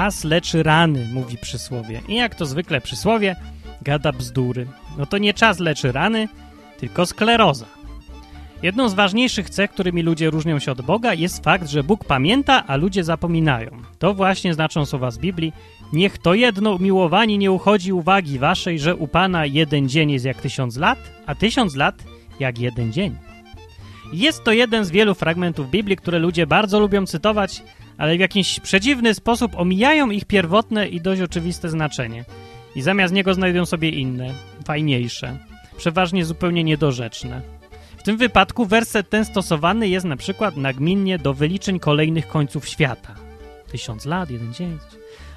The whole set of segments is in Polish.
czas leczy rany, mówi przysłowie. I jak to zwykle przysłowie, gada bzdury. No to nie czas leczy rany, tylko skleroza. Jedną z ważniejszych cech, którymi ludzie różnią się od Boga, jest fakt, że Bóg pamięta, a ludzie zapominają. To właśnie znaczą słowa z Biblii. Niech to jedno umiłowani nie uchodzi uwagi waszej, że u Pana jeden dzień jest jak tysiąc lat, a tysiąc lat jak jeden dzień. Jest to jeden z wielu fragmentów Biblii, które ludzie bardzo lubią cytować, ale w jakiś przedziwny sposób omijają ich pierwotne i dość oczywiste znaczenie. I zamiast niego znajdują sobie inne, fajniejsze, przeważnie zupełnie niedorzeczne. W tym wypadku werset ten stosowany jest na przykład nagminnie do wyliczeń kolejnych końców świata. Tysiąc lat, jeden dzień.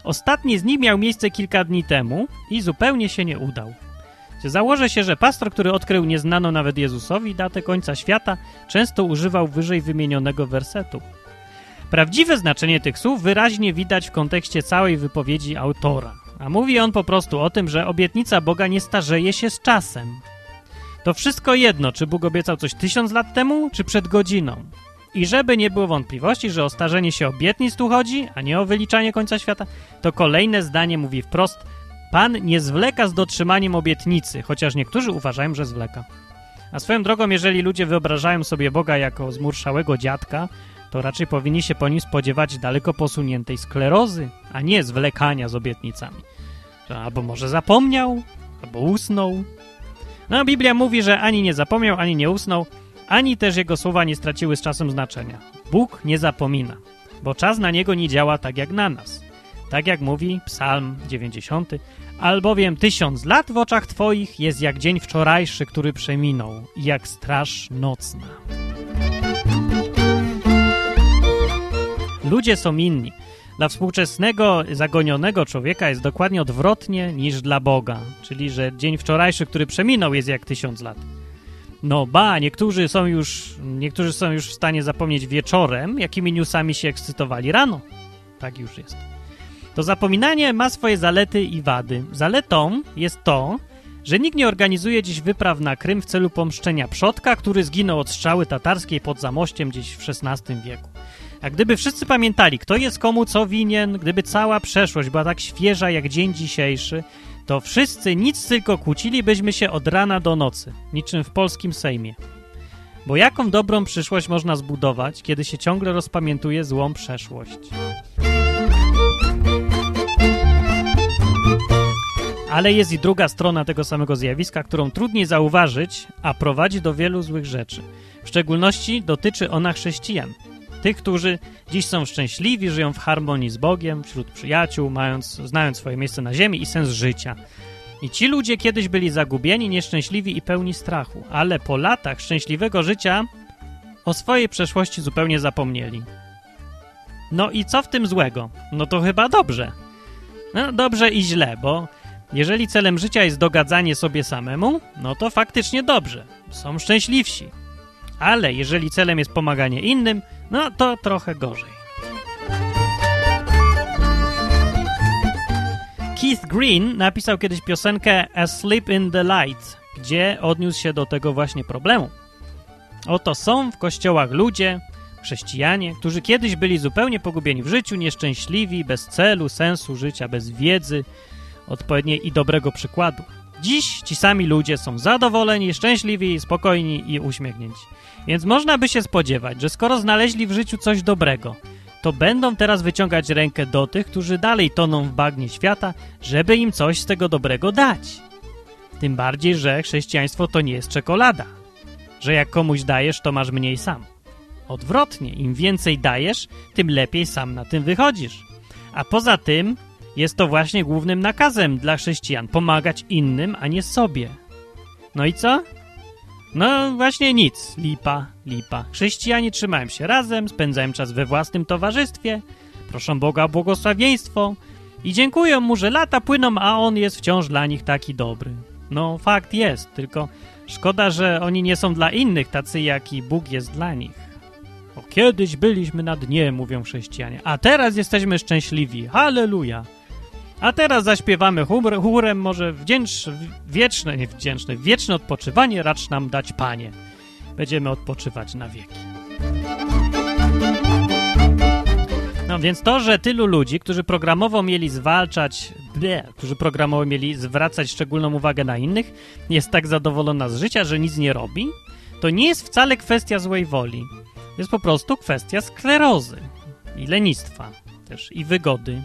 Ostatni z nich miał miejsce kilka dni temu i zupełnie się nie udał. Założę się, że pastor, który odkrył nieznaną nawet Jezusowi datę końca świata, często używał wyżej wymienionego wersetu. Prawdziwe znaczenie tych słów wyraźnie widać w kontekście całej wypowiedzi autora, a mówi on po prostu o tym, że obietnica Boga nie starzeje się z czasem. To wszystko jedno, czy Bóg obiecał coś tysiąc lat temu, czy przed godziną. I żeby nie było wątpliwości, że o starzenie się obietnic tu chodzi, a nie o wyliczanie końca świata, to kolejne zdanie mówi wprost – Pan nie zwleka z dotrzymaniem obietnicy, chociaż niektórzy uważają, że zwleka. A swoją drogą, jeżeli ludzie wyobrażają sobie Boga jako zmurszałego dziadka, to raczej powinni się po nim spodziewać daleko posuniętej sklerozy, a nie zwlekania z obietnicami. Albo może zapomniał, albo usnął. No, Biblia mówi, że ani nie zapomniał, ani nie usnął, ani też jego słowa nie straciły z czasem znaczenia. Bóg nie zapomina, bo czas na niego nie działa tak jak na nas. Tak jak mówi Psalm 90, albowiem tysiąc lat w oczach Twoich jest jak dzień wczorajszy, który przeminął, jak straż nocna. Ludzie są inni. Dla współczesnego, zagonionego człowieka jest dokładnie odwrotnie niż dla Boga, czyli że dzień wczorajszy, który przeminął, jest jak tysiąc lat. No ba, niektórzy są już, niektórzy są już w stanie zapomnieć wieczorem, jakimi newsami się ekscytowali rano. Tak już jest. To zapominanie ma swoje zalety i wady. Zaletą jest to, że nikt nie organizuje dziś wypraw na Krym w celu pomszczenia przodka, który zginął od strzały tatarskiej pod Zamościem gdzieś w XVI wieku. A gdyby wszyscy pamiętali, kto jest komu co winien, gdyby cała przeszłość była tak świeża jak dzień dzisiejszy, to wszyscy nic tylko kłócilibyśmy się od rana do nocy, niczym w polskim Sejmie. Bo jaką dobrą przyszłość można zbudować, kiedy się ciągle rozpamiętuje złą przeszłość? Ale jest i druga strona tego samego zjawiska, którą trudniej zauważyć, a prowadzi do wielu złych rzeczy. W szczególności dotyczy ona chrześcijan. Tych, którzy dziś są szczęśliwi, żyją w harmonii z Bogiem, wśród przyjaciół, mając, znając swoje miejsce na ziemi i sens życia. I ci ludzie kiedyś byli zagubieni, nieszczęśliwi i pełni strachu, ale po latach szczęśliwego życia o swojej przeszłości zupełnie zapomnieli. No i co w tym złego? No to chyba dobrze. No dobrze i źle, bo jeżeli celem życia jest dogadzanie sobie samemu, no to faktycznie dobrze, są szczęśliwsi. Ale jeżeli celem jest pomaganie innym, no to trochę gorzej. Keith Green napisał kiedyś piosenkę Asleep in the Light, gdzie odniósł się do tego właśnie problemu. Oto są w kościołach ludzie, chrześcijanie, którzy kiedyś byli zupełnie pogubieni w życiu, nieszczęśliwi, bez celu, sensu życia, bez wiedzy, odpowiedniej i dobrego przykładu. Dziś ci sami ludzie są zadowoleni, szczęśliwi, spokojni i uśmiechnięci. Więc można by się spodziewać, że skoro znaleźli w życiu coś dobrego, to będą teraz wyciągać rękę do tych, którzy dalej toną w bagnie świata, żeby im coś z tego dobrego dać. Tym bardziej, że chrześcijaństwo to nie jest czekolada. Że jak komuś dajesz, to masz mniej sam. Odwrotnie, im więcej dajesz, tym lepiej sam na tym wychodzisz. A poza tym, jest to właśnie głównym nakazem dla chrześcijan pomagać innym, a nie sobie. No i co? No właśnie nic. Lipa, lipa. Chrześcijanie trzymają się razem, spędzają czas we własnym towarzystwie, proszą Boga o błogosławieństwo i dziękują mu, że lata płyną, a on jest wciąż dla nich taki dobry. No fakt jest, tylko szkoda, że oni nie są dla innych tacy, jaki Bóg jest dla nich. O, kiedyś byliśmy na dnie, mówią chrześcijanie, a teraz jesteśmy szczęśliwi. Halleluja! A teraz zaśpiewamy chór, chórem może wdzięcz, wieczne, nie wieczne odpoczywanie racz nam dać, Panie. Będziemy odpoczywać na wieki. No więc to, że tylu ludzi, którzy programowo mieli zwalczać, bleh, którzy programowo mieli zwracać szczególną uwagę na innych, jest tak zadowolona z życia, że nic nie robi, to nie jest wcale kwestia złej woli. Jest po prostu kwestia sklerozy i lenistwa też, i wygody,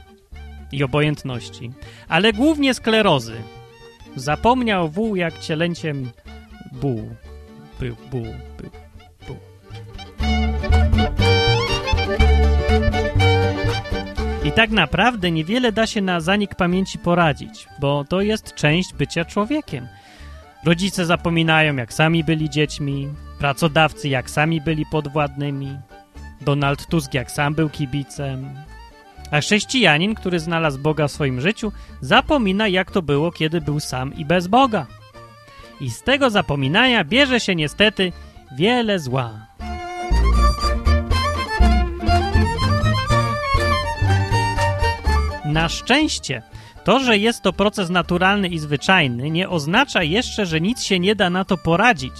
i obojętności, ale głównie sklerozy. Zapomniał wół jak cielęciem buł. Był, buł, był, buł. I tak naprawdę niewiele da się na zanik pamięci poradzić, bo to jest część bycia człowiekiem. Rodzice zapominają, jak sami byli dziećmi, pracodawcy, jak sami byli podwładnymi, Donald Tusk, jak sam był kibicem, a chrześcijanin, który znalazł Boga w swoim życiu, zapomina, jak to było, kiedy był sam i bez Boga. I z tego zapominania bierze się niestety wiele zła. Na szczęście, to, że jest to proces naturalny i zwyczajny, nie oznacza jeszcze, że nic się nie da na to poradzić.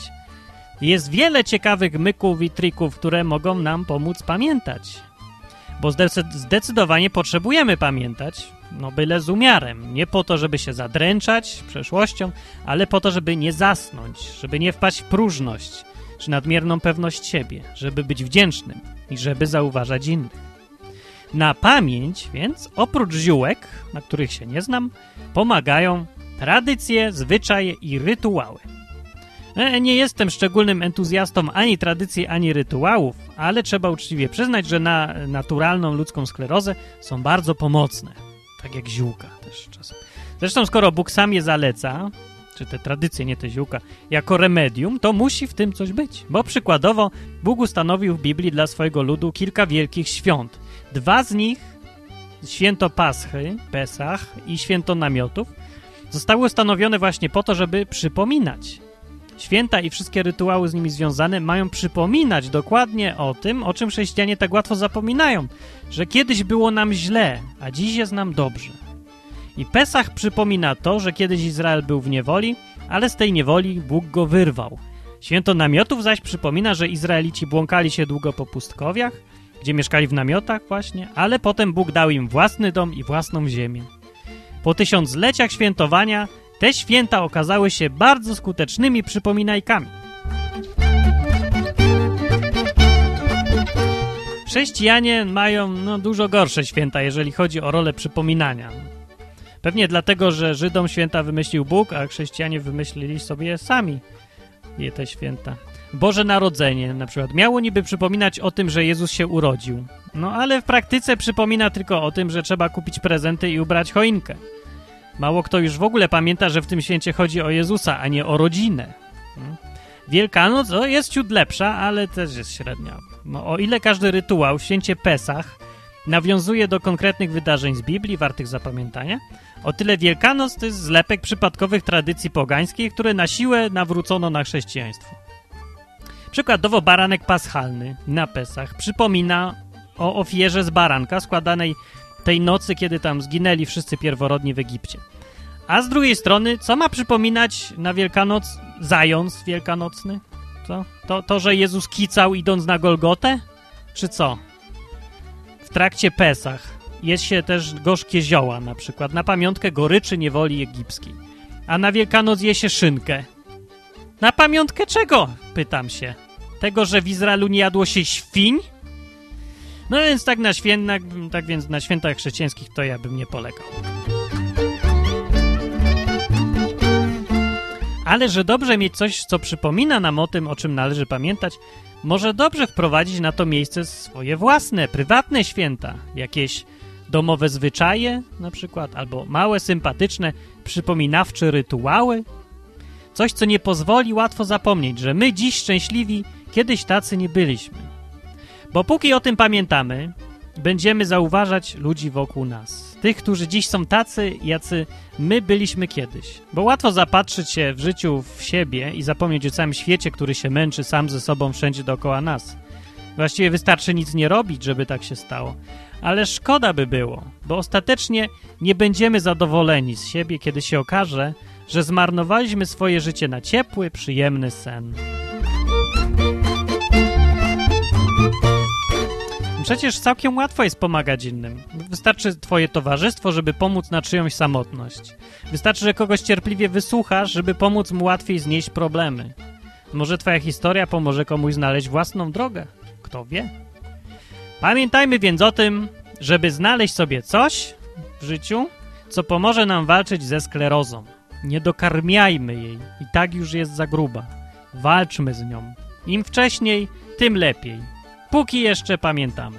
Jest wiele ciekawych myków i trików, które mogą nam pomóc pamiętać. Bo zdecydowanie potrzebujemy pamiętać, no byle z umiarem. Nie po to, żeby się zadręczać przeszłością, ale po to, żeby nie zasnąć, żeby nie wpaść w próżność czy nadmierną pewność siebie, żeby być wdzięcznym i żeby zauważać innych. Na pamięć więc, oprócz ziółek, na których się nie znam, pomagają tradycje, zwyczaje i rytuały. E, nie jestem szczególnym entuzjastą ani tradycji, ani rytuałów, ale trzeba uczciwie przyznać, że na naturalną ludzką sklerozę są bardzo pomocne. Tak jak ziółka też czasem. Zresztą skoro Bóg sam je zaleca, czy te tradycje, nie te ziółka, jako remedium, to musi w tym coś być. Bo przykładowo Bóg ustanowił w Biblii dla swojego ludu kilka wielkich świąt. Dwa z nich, święto Paschy, Pesach i święto namiotów, zostały ustanowione właśnie po to, żeby przypominać Święta i wszystkie rytuały z nimi związane mają przypominać dokładnie o tym, o czym chrześcijanie tak łatwo zapominają, że kiedyś było nam źle, a dziś jest nam dobrze. I Pesach przypomina to, że kiedyś Izrael był w niewoli, ale z tej niewoli Bóg go wyrwał. Święto namiotów zaś przypomina, że Izraelici błąkali się długo po pustkowiach, gdzie mieszkali w namiotach właśnie, ale potem Bóg dał im własny dom i własną ziemię. Po tysiącleciach świętowania te święta okazały się bardzo skutecznymi przypominajkami. Chrześcijanie mają no, dużo gorsze święta, jeżeli chodzi o rolę przypominania. Pewnie dlatego, że Żydom święta wymyślił Bóg, a chrześcijanie wymyślili sobie sami je te święta. Boże Narodzenie na przykład miało niby przypominać o tym, że Jezus się urodził. No ale w praktyce przypomina tylko o tym, że trzeba kupić prezenty i ubrać choinkę. Mało kto już w ogóle pamięta, że w tym święcie chodzi o Jezusa, a nie o rodzinę. Hmm? Wielkanoc o, jest ciut lepsza, ale też jest średnia. No, o ile każdy rytuał święcie Pesach nawiązuje do konkretnych wydarzeń z Biblii wartych zapamiętania, o tyle Wielkanoc to jest zlepek przypadkowych tradycji pogańskich, które na siłę nawrócono na chrześcijaństwo. Przykładowo baranek paschalny na Pesach przypomina o ofierze z baranka składanej tej nocy, kiedy tam zginęli wszyscy pierworodni w Egipcie. A z drugiej strony, co ma przypominać na Wielkanoc zając wielkanocny? Co? To, to, że Jezus kicał idąc na Golgotę? Czy co? W trakcie Pesach jest się też gorzkie zioła, na przykład na pamiątkę goryczy niewoli egipskiej. A na Wielkanoc je się szynkę. Na pamiątkę czego? Pytam się. Tego, że w Izraelu nie jadło się świń? No więc tak na świętach, tak więc na świętach chrześcijańskich to ja bym nie polegał. Ale że dobrze mieć coś, co przypomina nam o tym, o czym należy pamiętać, może dobrze wprowadzić na to miejsce swoje własne, prywatne święta, jakieś domowe zwyczaje na przykład, albo małe, sympatyczne, przypominawcze rytuały. Coś, co nie pozwoli łatwo zapomnieć, że my dziś szczęśliwi, kiedyś tacy nie byliśmy. Bo póki o tym pamiętamy, będziemy zauważać ludzi wokół nas. Tych, którzy dziś są tacy, jacy my byliśmy kiedyś. Bo łatwo zapatrzyć się w życiu w siebie i zapomnieć o całym świecie, który się męczy sam ze sobą wszędzie dookoła nas. Właściwie wystarczy nic nie robić, żeby tak się stało. Ale szkoda by było, bo ostatecznie nie będziemy zadowoleni z siebie, kiedy się okaże, że zmarnowaliśmy swoje życie na ciepły, przyjemny sen. Przecież całkiem łatwo jest pomagać innym. Wystarczy twoje towarzystwo, żeby pomóc na czyjąś samotność. Wystarczy, że kogoś cierpliwie wysłuchasz, żeby pomóc mu łatwiej znieść problemy. Może twoja historia pomoże komuś znaleźć własną drogę. Kto wie? Pamiętajmy więc o tym, żeby znaleźć sobie coś w życiu, co pomoże nam walczyć ze sklerozą. Nie dokarmiajmy jej. I tak już jest za gruba. Walczmy z nią. Im wcześniej, tym lepiej. Póki jeszcze pamiętamy.